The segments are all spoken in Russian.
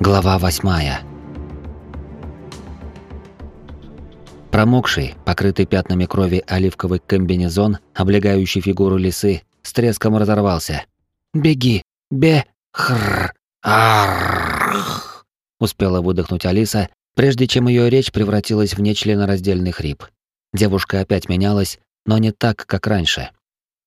Глава восьмая. Промокший, покрытый пятнами крови оливковый комбинезон, облегающий фигуру лисы, с треском разорвался. «Беги! Бе! Хрррр! Арррррр!» Успела выдохнуть Алиса, прежде чем ее речь превратилась в нечленораздельный хрип. Девушка опять менялась, но не так, как раньше.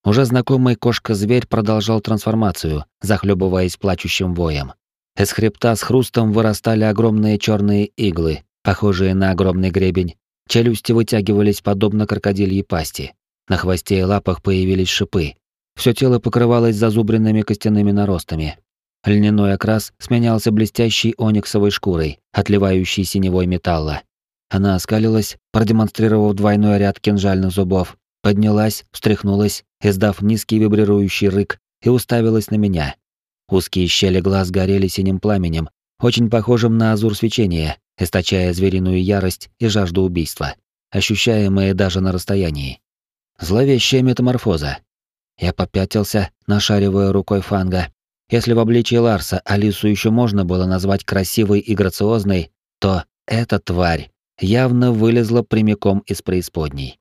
Уже знакомый кошка-зверь продолжал трансформацию, захлебываясь плачущим воем. Из хребта с хрустом вырастали огромные черные иглы, похожие на огромный гребень. Челюсти вытягивались подобно крокодильей пасти. На хвосте и лапах появились шипы. Все тело покрывалось зазубренными костяными наростами. Льняной окрас сменялся блестящей ониксовой шкурой, отливающей синевой металла. Она оскалилась, продемонстрировав двойной ряд кинжальных зубов, поднялась, встряхнулась, издав низкий вибрирующий рык, и уставилась на меня. Узкие щели глаз горели синим пламенем, очень похожим на азур свечения, источая звериную ярость и жажду убийства, ощущаемые даже на расстоянии. Зловещая метаморфоза. Я попятился, нашаривая рукой фанга. Если в обличии Ларса Алису еще можно было назвать красивой и грациозной, то эта тварь явно вылезла прямиком из преисподней.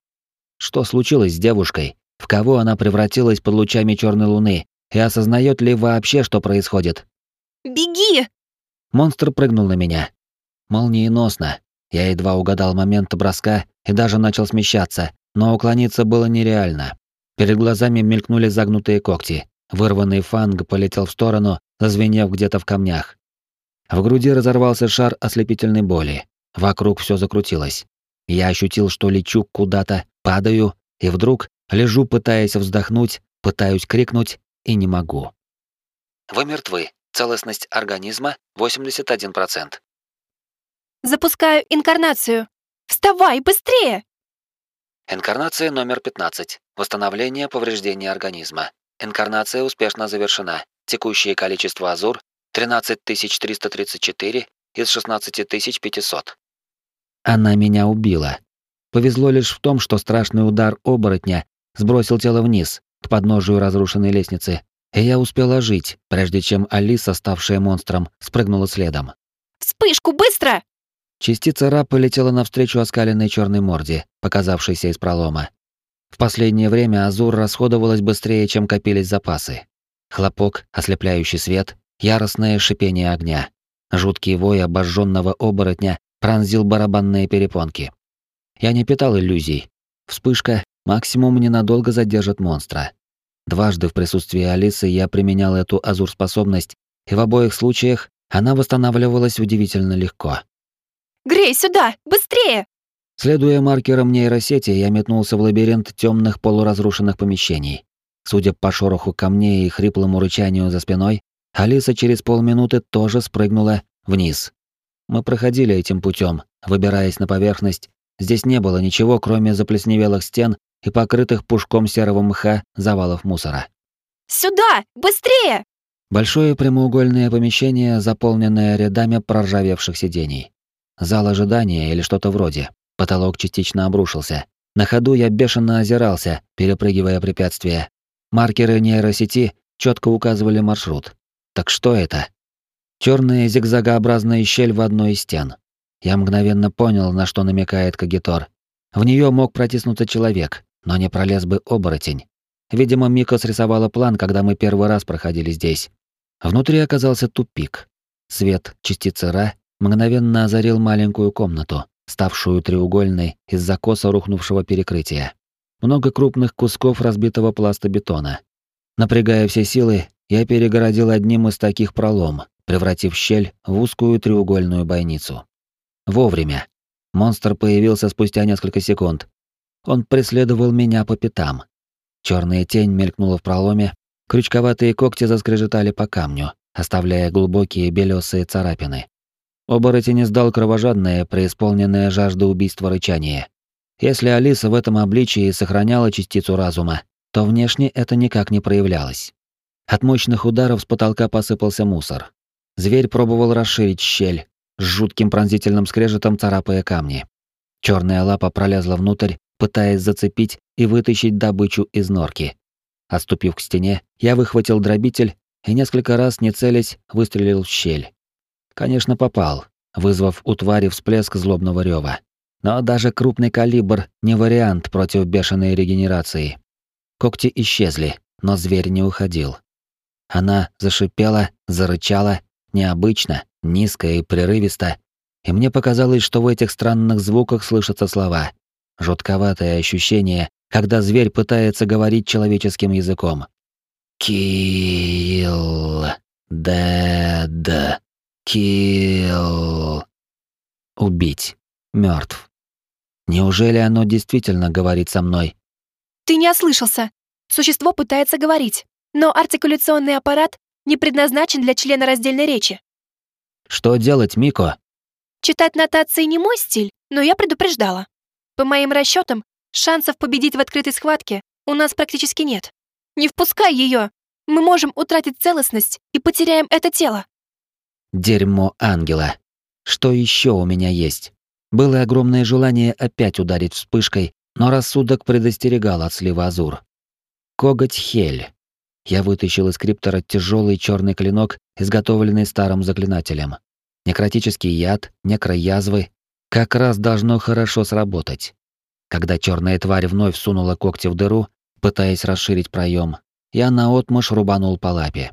Что случилось с девушкой? В кого она превратилась под лучами черной луны? И осознает ли вообще, что происходит. «Беги!» Монстр прыгнул на меня. Молниеносно. Я едва угадал момент броска и даже начал смещаться, но уклониться было нереально. Перед глазами мелькнули загнутые когти. Вырванный фанг полетел в сторону, зазвенев где-то в камнях. В груди разорвался шар ослепительной боли. Вокруг все закрутилось. Я ощутил, что лечу куда-то, падаю, и вдруг лежу, пытаясь вздохнуть, пытаюсь крикнуть, и не могу. Вы мертвы. Целостность организма 81%. Запускаю инкарнацию. Вставай, быстрее! Инкарнация номер 15. Восстановление повреждения организма. Инкарнация успешно завершена. Текущее количество азур 13334 из 16500. Она меня убила. Повезло лишь в том, что страшный удар оборотня сбросил тело вниз, к подножию разрушенной лестницы, и я успела жить, прежде чем Алиса, ставшая монстром, спрыгнула следом. «Вспышку, быстро!» Частица Ра полетела навстречу оскаленной черной морде, показавшейся из пролома. В последнее время Азур расходовалась быстрее, чем копились запасы. Хлопок, ослепляющий свет, яростное шипение огня. Жуткий вой обожженного оборотня пронзил барабанные перепонки. Я не питал иллюзий. Вспышка, Максимум ненадолго задержит монстра. Дважды в присутствии Алисы я применял эту азур-способность, и в обоих случаях она восстанавливалась удивительно легко. «Грей, сюда! Быстрее!» Следуя маркерам нейросети, я метнулся в лабиринт темных полуразрушенных помещений. Судя по шороху камней и хриплому рычанию за спиной, Алиса через полминуты тоже спрыгнула вниз. Мы проходили этим путем, выбираясь на поверхность. Здесь не было ничего, кроме заплесневелых стен и покрытых пушком серого мха завалов мусора. «Сюда! Быстрее!» Большое прямоугольное помещение, заполненное рядами проржавевших сидений. Зал ожидания или что-то вроде. Потолок частично обрушился. На ходу я бешено озирался, перепрыгивая препятствия. Маркеры нейросети четко указывали маршрут. Так что это? Черная зигзагообразная щель в одной из стен. Я мгновенно понял, на что намекает Кагитор. В нее мог протиснуться человек, но не пролез бы оборотень. Видимо, Мика срисовала план, когда мы первый раз проходили здесь. Внутри оказался тупик. Свет частицы Ра мгновенно озарил маленькую комнату, ставшую треугольной из-за косо рухнувшего перекрытия. Много крупных кусков разбитого пласта бетона. Напрягая все силы, я перегородил одним из таких пролом, превратив щель в узкую треугольную бойницу. Вовремя. Монстр появился спустя несколько секунд, он преследовал меня по пятам. Черная тень мелькнула в проломе, крючковатые когти заскрежетали по камню, оставляя глубокие белесые царапины. Оборотень издал кровожадное, преисполненное жажда убийства рычание. Если Алиса в этом обличии сохраняла частицу разума, то внешне это никак не проявлялось. От мощных ударов с потолка посыпался мусор. Зверь пробовал расширить щель, с жутким пронзительным скрежетом царапая камни. Черная лапа пролезла внутрь, пытаясь зацепить и вытащить добычу из норки. Отступив к стене, я выхватил дробитель и несколько раз, не целясь, выстрелил в щель. Конечно, попал, вызвав у твари всплеск злобного рева. Но даже крупный калибр не вариант против бешеной регенерации. Когти исчезли, но зверь не уходил. Она зашипела, зарычала, необычно, низко и прерывисто, и мне показалось, что в этих странных звуках слышатся слова. Жутковатое ощущение, когда зверь пытается говорить человеческим языком. «Килл», «Дэд», «Килл», «Убить», «Мёртв». Неужели оно действительно говорит со мной? Ты не ослышался. Существо пытается говорить, но артикуляционный аппарат не предназначен для члена раздельной речи. Что делать, Мико? Читать нотации не мой стиль, но я предупреждала. По моим расчетам, шансов победить в открытой схватке у нас практически нет. Не впускай ее. Мы можем утратить целостность и потеряем это тело. Дерьмо ангела. Что еще у меня есть? Было огромное желание опять ударить вспышкой, но рассудок предостерегал от слива Азур. Коготь Хель. Я вытащил из криптора тяжелый черный клинок, изготовленный старым заклинателем. Некротический яд, некроязвы. Как раз должно хорошо сработать. Когда черная тварь вновь сунула когти в дыру, пытаясь расширить проем, я наотмашь рубанул по лапе.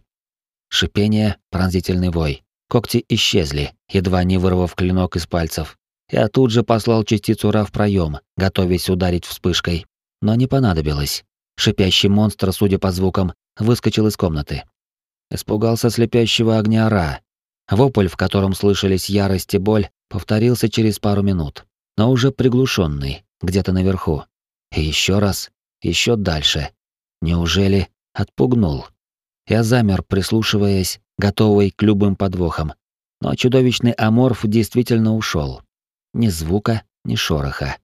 Шипение, пронзительный вой. Когти исчезли, едва не вырвав клинок из пальцев. Я тут же послал частицу Ра в проем, готовясь ударить вспышкой. Но не понадобилось. Шипящий монстр, судя по звукам, выскочил из комнаты. Испугался слепящего огня Ра. Вопль, в котором слышались ярость и боль, повторился через пару минут, но уже приглушенный, где-то наверху. И еще раз, еще дальше. Неужели отпугнул? Я замер, прислушиваясь, готовый к любым подвохам. Но чудовищный аморф действительно ушел. Ни звука, ни шороха.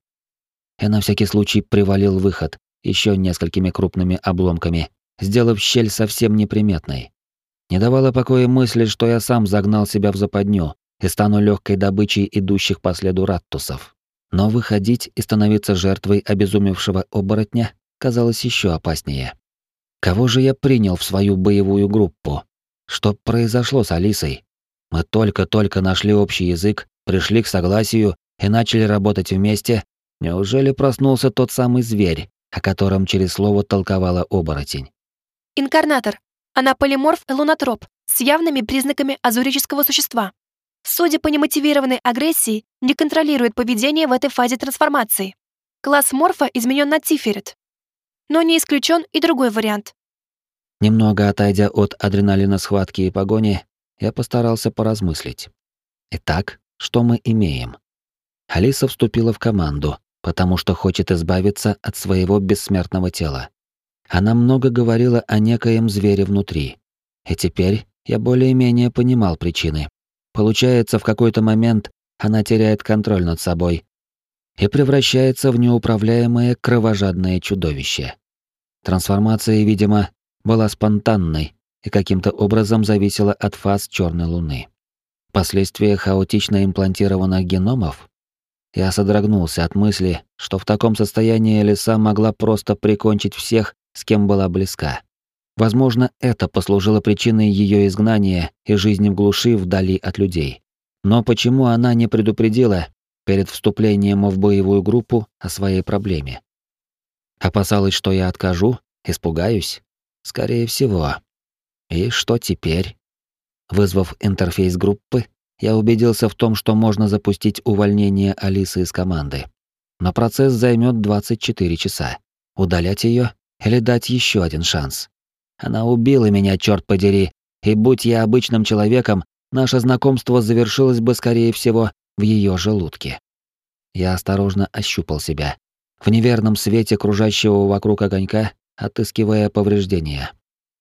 Я на всякий случай привалил выход еще несколькими крупными обломками, сделав щель совсем неприметной. Не давала покоя мысли, что я сам загнал себя в западню и стану легкой добычей идущих по следу раттусов. Но выходить и становиться жертвой обезумевшего оборотня казалось еще опаснее. Кого же я принял в свою боевую группу? Что произошло с Алисой? Мы только-только нашли общий язык, пришли к согласию и начали работать вместе, неужели проснулся тот самый зверь, о котором через слово толковала оборотень? Инкарнатор. Она полиморф лунотроп с явными признаками азурического существа. Судя по немотивированной агрессии, не контролирует поведение в этой фазе трансформации. Класс морфа изменен на тиферет. Но не исключен и другой вариант. Немного отойдя от адреналина схватки и погони, я постарался поразмыслить. Итак, что мы имеем. Алиса вступила в команду, потому что хочет избавиться от своего бессмертного тела. Она много говорила о некоем звере внутри. И теперь я более-менее понимал причины. Получается, в какой-то момент она теряет контроль над собой и превращается в неуправляемое кровожадное чудовище. Трансформация, видимо, была спонтанной и каким-то образом зависела от фаз черной луны. Последствия хаотично имплантированных геномов? Я содрогнулся от мысли, что в таком состоянии лиса могла просто прикончить всех, с кем была близка. Возможно, это послужило причиной ее изгнания и жизни в глуши вдали от людей. Но почему она не предупредила перед вступлением в боевую группу о своей проблеме? Опасалась, что я откажу, испугаюсь? Скорее всего. И что теперь? Вызвав интерфейс группы, я убедился в том, что можно запустить увольнение Алисы из команды. Но процесс займет 24 часа. Удалять ее или дать еще один шанс. Она убила меня, черт подери, и будь я обычным человеком, наше знакомство завершилось бы, скорее всего, в ее желудке. Я осторожно ощупал себя. В неверном свете кружащего вокруг огонька, отыскивая повреждения.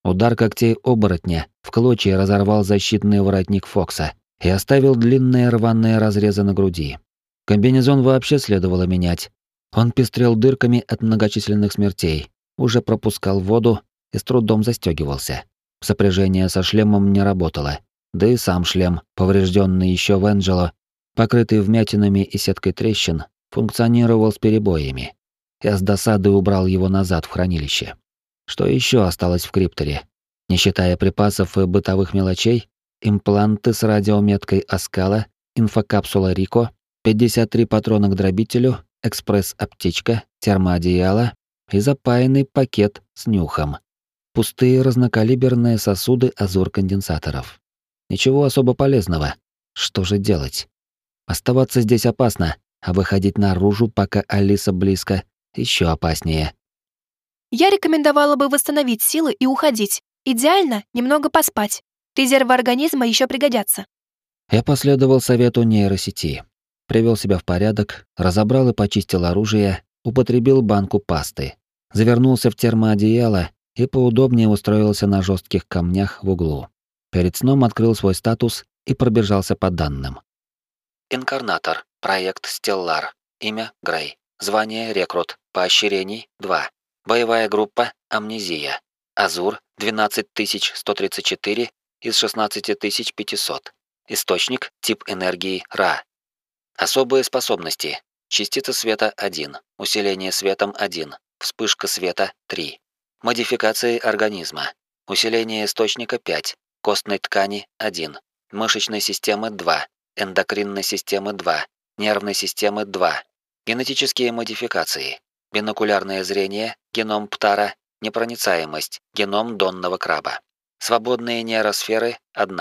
Удар когтей оборотня в клочья разорвал защитный воротник Фокса и оставил длинные рваные разрезы на груди. Комбинезон вообще следовало менять. Он пестрел дырками от многочисленных смертей, уже пропускал воду и с трудом застегивался. Сопряжение со шлемом не работало, да и сам шлем, поврежденный еще в Энджело, покрытый вмятинами и сеткой трещин, функционировал с перебоями. Я с досадой убрал его назад в хранилище. Что еще осталось в крипторе? Не считая припасов и бытовых мелочей, импланты с радиометкой Аскала, инфокапсула Рико, 53 патрона к дробителю, экспресс-аптечка, термоодеяло и запаянный пакет с нюхом. Пустые разнокалиберные сосуды азур-конденсаторов. Ничего особо полезного. Что же делать? Оставаться здесь опасно, а выходить наружу, пока Алиса близко, еще опаснее. Я рекомендовала бы восстановить силы и уходить. Идеально немного поспать. Резервы организма еще пригодятся. Я последовал совету нейросети. Привел себя в порядок, разобрал и почистил оружие, употребил банку пасты. Завернулся в термоодеяло и поудобнее устроился на жестких камнях в углу. Перед сном открыл свой статус и пробежался по данным. Инкарнатор. Проект Стеллар. Имя Грей. Звание Рекрут. Поощрений 2. Боевая группа Амнезия. Азур 12134 из 16500. Источник тип энергии Ра. Особые способности. Частица света 1. Усиление светом 1. Вспышка света 3. Модификации организма. Усиление источника 5. Костной ткани 1. Мышечной системы 2 эндокринной системы 2, нервной системы 2, генетические модификации, бинокулярное зрение, геном птара, непроницаемость, геном донного краба. Свободные нейросферы – 1.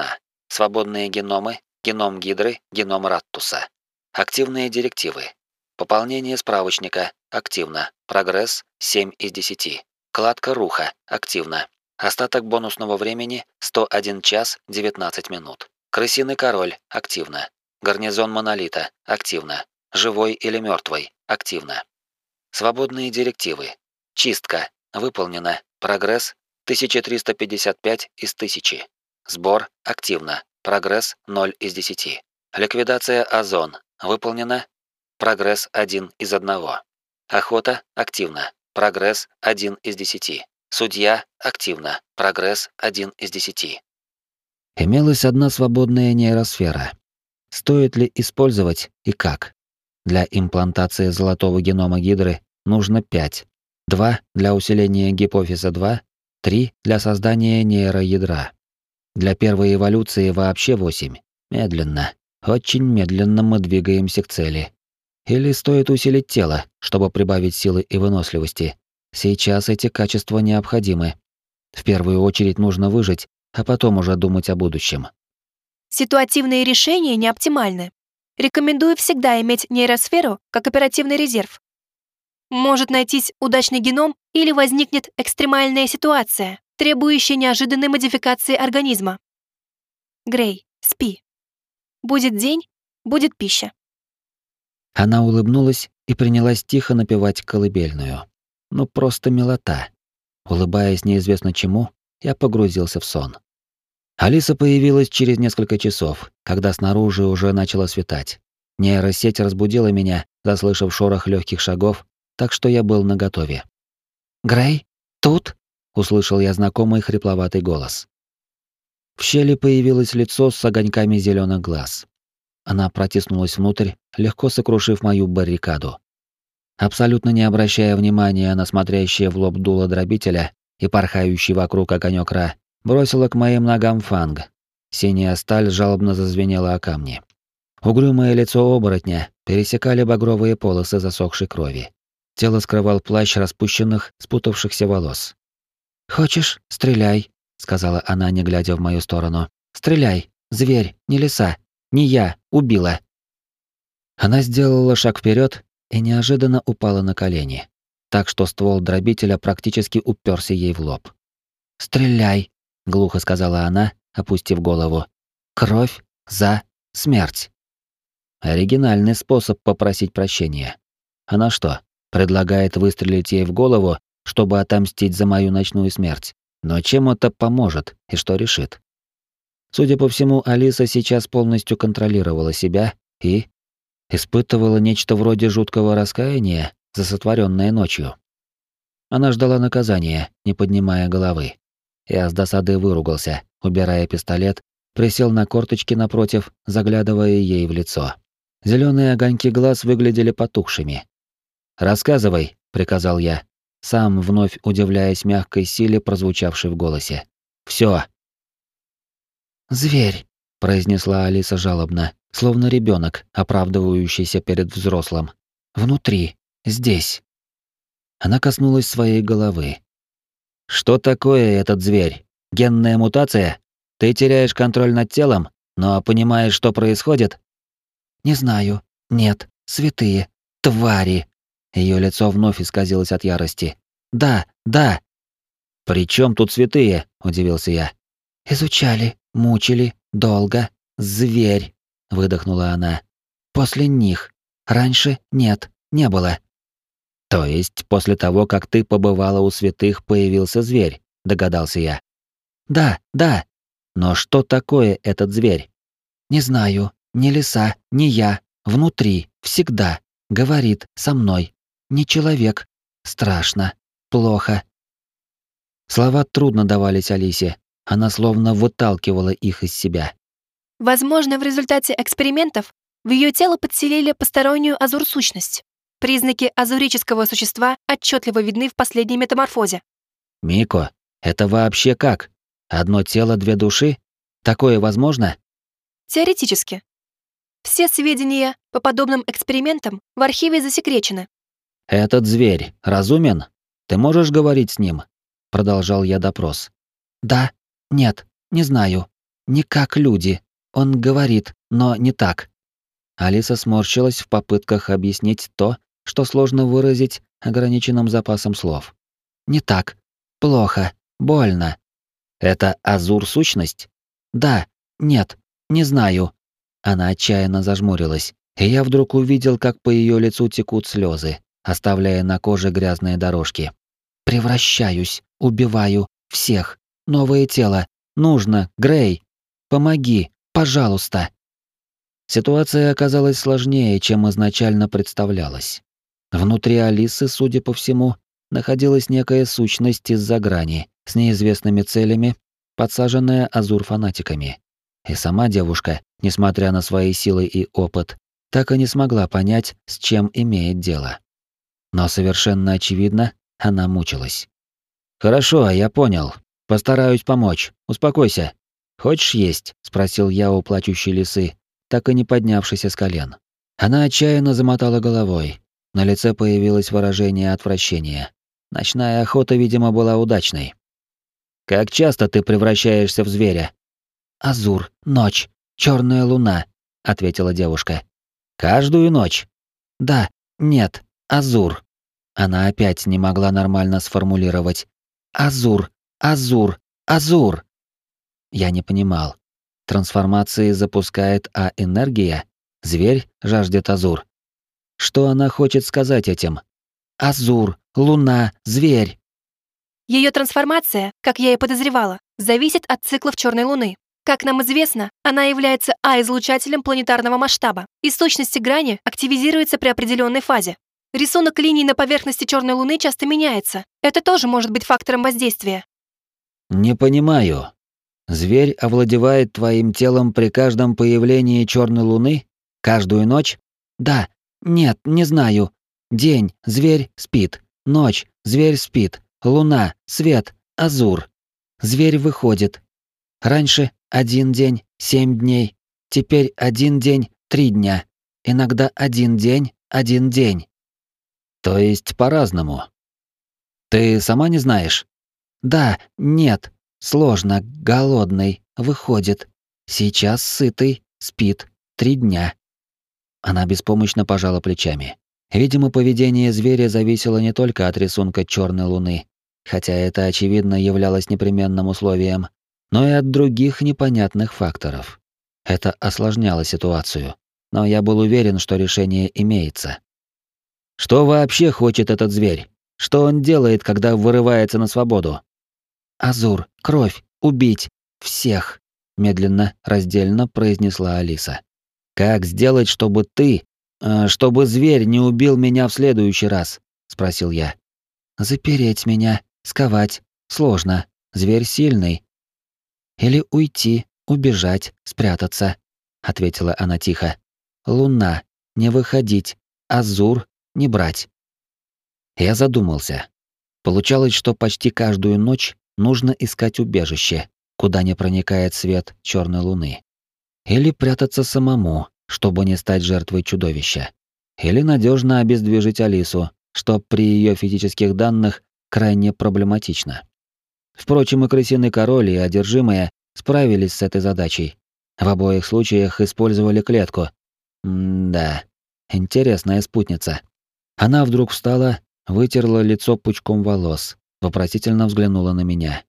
Свободные геномы, геном гидры, геном раттуса. Активные директивы. Пополнение справочника – активно. Прогресс – 7 из 10. Кладка руха – активно. Остаток бонусного времени – 101 час 19 минут. Крысиный король активно. Гарнизон монолита активно. Живой или мертвый активно. Свободные директивы. Чистка выполнена. Прогресс 1355 из 1000. Сбор активно. Прогресс 0 из 10. Ликвидация озон выполнена. Прогресс 1 из 1. Охота активно. Прогресс 1 из 10. Судья активно. Прогресс 1 из 10. Имелась одна свободная нейросфера. Стоит ли использовать и как? Для имплантации золотого генома гидры нужно 5. 2 для усиления гипофиза 2, 3 для создания нейроядра. Для первой эволюции вообще 8. Медленно, очень медленно мы двигаемся к цели. Или стоит усилить тело, чтобы прибавить силы и выносливости. Сейчас эти качества необходимы. В первую очередь нужно выжить а потом уже думать о будущем. Ситуативные решения не оптимальны. Рекомендую всегда иметь нейросферу как оперативный резерв. Может найтись удачный геном или возникнет экстремальная ситуация, требующая неожиданной модификации организма. Грей, спи. Будет день, будет пища. Она улыбнулась и принялась тихо напевать колыбельную. Ну просто милота. Улыбаясь неизвестно чему, я погрузился в сон. Алиса появилась через несколько часов, когда снаружи уже начало светать. Нейросеть разбудила меня, заслышав шорох легких шагов, так что я был наготове. «Грей, тут?» — услышал я знакомый хрипловатый голос. В щели появилось лицо с огоньками зеленых глаз. Она протиснулась внутрь, легко сокрушив мою баррикаду. Абсолютно не обращая внимания на смотрящее в лоб дуло дробителя и порхающий вокруг огонек Ра, бросила к моим ногам фанг. Синяя сталь жалобно зазвенела о камни. Угрюмое лицо оборотня пересекали багровые полосы засохшей крови. Тело скрывал плащ распущенных, спутавшихся волос. «Хочешь, стреляй», — сказала она, не глядя в мою сторону. «Стреляй, зверь, не лиса, не я, убила». Она сделала шаг вперед и неожиданно упала на колени, так что ствол дробителя практически уперся ей в лоб. «Стреляй», глухо сказала она, опустив голову. Кровь за смерть. Оригинальный способ попросить прощения. Она что, предлагает выстрелить ей в голову, чтобы отомстить за мою ночную смерть? Но чем это поможет и что решит? Судя по всему, Алиса сейчас полностью контролировала себя и испытывала нечто вроде жуткого раскаяния за сотворенное ночью. Она ждала наказания, не поднимая головы. Я с досады выругался, убирая пистолет, присел на корточки напротив, заглядывая ей в лицо. Зеленые огоньки глаз выглядели потухшими. «Рассказывай», — приказал я, сам вновь удивляясь мягкой силе, прозвучавшей в голосе. «Всё». Зверь, произнесла Алиса жалобно, словно ребенок, оправдывающийся перед взрослым. Внутри, здесь. Она коснулась своей головы. Что такое этот зверь? Генная мутация? Ты теряешь контроль над телом, но понимаешь, что происходит? Не знаю. Нет, святые, твари. Ее лицо вновь исказилось от ярости. Да, да. При чем тут святые? удивился я. Изучали, мучили, долго. Зверь, выдохнула она. После них. Раньше нет, не было. То есть после того, как ты побывала у святых, появился зверь, догадался я. Да, да. Но что такое этот зверь? Не знаю. Ни лиса, ни я. Внутри, всегда. Говорит со мной. Не человек. Страшно. Плохо. Слова трудно давались Алисе. Она словно выталкивала их из себя. Возможно, в результате экспериментов в ее тело подселили постороннюю азур-сущность. Признаки азурического существа отчетливо видны в последней метаморфозе. Мико, это вообще как? Одно тело, две души? Такое возможно? Теоретически. Все сведения по подобным экспериментам в архиве засекречены. Этот зверь разумен? Ты можешь говорить с ним? Продолжал я допрос. Да, нет, не знаю. Не как люди. Он говорит, но не так. Алиса сморщилась в попытках объяснить то, что сложно выразить ограниченным запасом слов. Не так. Плохо. Больно. Это азур-сущность? Да. Нет. Не знаю. Она отчаянно зажмурилась, и я вдруг увидел, как по ее лицу текут слезы, оставляя на коже грязные дорожки. Превращаюсь, убиваю всех. Новое тело. Нужно, Грей. Помоги, пожалуйста. Ситуация оказалась сложнее, чем изначально представлялась. Внутри Алисы, судя по всему, находилась некая сущность из-за грани, с неизвестными целями, подсаженная азур-фанатиками. И сама девушка, несмотря на свои силы и опыт, так и не смогла понять, с чем имеет дело. Но совершенно очевидно, она мучилась. «Хорошо, я понял. Постараюсь помочь. Успокойся. Хочешь есть?» — спросил я у плачущей лисы, так и не поднявшейся с колен. Она отчаянно замотала головой. На лице появилось выражение отвращения. Ночная охота, видимо, была удачной. «Как часто ты превращаешься в зверя?» «Азур, ночь, черная луна», — ответила девушка. «Каждую ночь?» «Да, нет, Азур». Она опять не могла нормально сформулировать. «Азур, Азур, Азур». Я не понимал. Трансформации запускает А-энергия? Зверь жаждет Азур. Что она хочет сказать этим? Азур, луна, зверь. Ее трансформация, как я и подозревала, зависит от циклов черной луны. Как нам известно, она является А-излучателем планетарного масштаба, и сущности грани активизируется при определенной фазе. Рисунок линий на поверхности черной луны часто меняется. Это тоже может быть фактором воздействия. Не понимаю. Зверь овладевает твоим телом при каждом появлении черной луны? Каждую ночь? Да. Нет, не знаю. День, зверь спит. Ночь, зверь спит. Луна, свет, азур. Зверь выходит. Раньше один день, семь дней. Теперь один день, три дня. Иногда один день, один день. То есть по-разному. Ты сама не знаешь? Да, нет. Сложно, голодный, выходит. Сейчас сытый, спит. Три дня. Она беспомощно пожала плечами. Видимо, поведение зверя зависело не только от рисунка черной луны, хотя это очевидно являлось непременным условием, но и от других непонятных факторов. Это осложняло ситуацию, но я был уверен, что решение имеется. Что вообще хочет этот зверь? Что он делает, когда вырывается на свободу? Азур, кровь, убить всех, медленно, раздельно произнесла Алиса. Как сделать, чтобы ты, э, чтобы зверь не убил меня в следующий раз? спросил я. Запереть меня, сковать. Сложно. Зверь сильный, или уйти, убежать, спрятаться, ответила она тихо. Луна, не выходить, Азур не брать. Я задумался. Получалось, что почти каждую ночь нужно искать убежище, куда не проникает свет черной луны. Или прятаться самому, чтобы не стать жертвой чудовища. Или надежно обездвижить Алису, что при ее физических данных крайне проблематично. Впрочем, и крысиный король, и одержимые справились с этой задачей. В обоих случаях использовали клетку. М-да, интересная спутница. Она вдруг встала, вытерла лицо пучком волос, вопросительно взглянула на меня.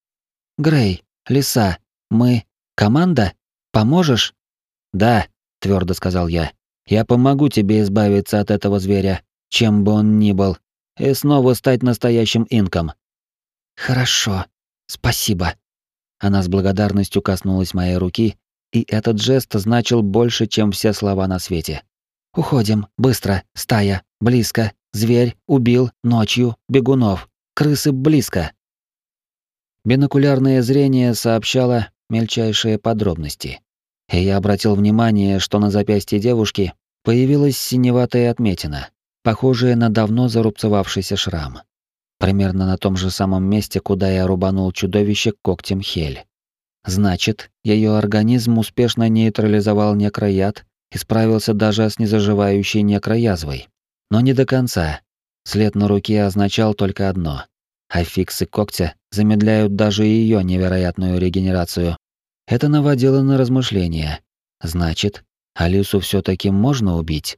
«Грей, Лиса, мы... команда? Поможешь?» «Да», — твердо сказал я. «Я помогу тебе избавиться от этого зверя, чем бы он ни был, и снова стать настоящим инком». «Хорошо, спасибо». Она с благодарностью коснулась моей руки, и этот жест значил больше, чем все слова на свете. «Уходим, быстро, стая, близко, зверь убил ночью бегунов, крысы близко». Бинокулярное зрение сообщало мельчайшие подробности. И я обратил внимание, что на запястье девушки появилась синеватая отметина, похожая на давно зарубцевавшийся шрам. Примерно на том же самом месте, куда я рубанул чудовище когтем Хель. Значит, ее организм успешно нейтрализовал некрояд и справился даже с незаживающей некроязвой. Но не до конца. След на руке означал только одно. Аффиксы когтя замедляют даже ее невероятную регенерацию. Это наводило на размышления. Значит, Алису все таки можно убить?